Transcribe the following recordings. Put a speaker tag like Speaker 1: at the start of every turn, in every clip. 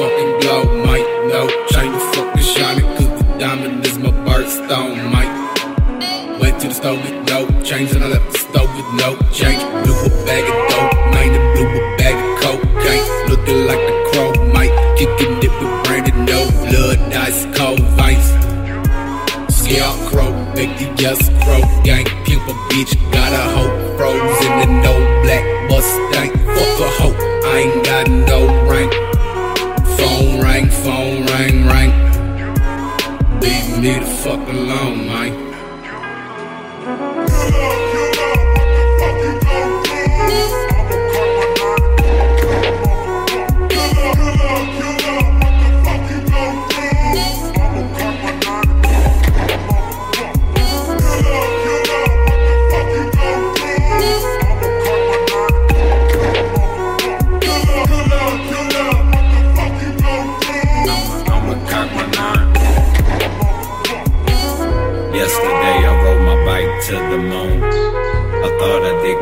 Speaker 1: fucking blow, might no chain fucking shining, cause the diamond is my birthstone, might. Went to the store with no change, and I left the store with no change. Blew a bag of dope, man, and blew a bag of cocaine. Looking like the crow, might kicking it with branded no blood, ice cold vice. Scarecrow, make the yes crow gang, pimp a bitch, fuck alone, man.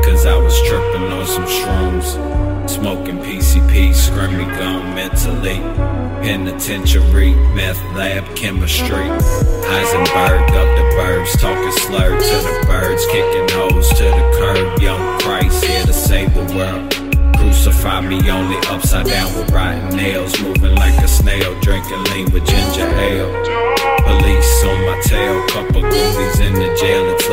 Speaker 2: Cause I was tripping on some shrooms. Smoking PCP, screaming gone mentally. Penitentiary, meth lab, chemistry. Heisenberg up the birds, talking slurred to the birds, kicking hoes to the curb. Young Christ here to save the world. Crucify me only upside down with rotten nails. Moving like a snail, drinking lean with ginger ale. Police on my tail, couple goonies in the jail. It's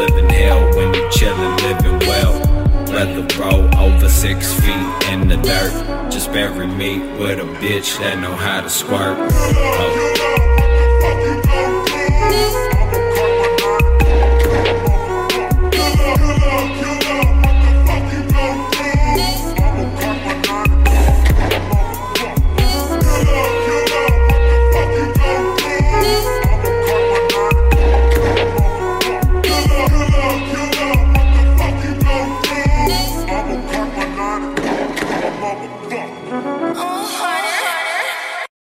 Speaker 2: Rather roll over six feet in the dirt. Just bury me with a bitch that know how to squirt. Oh.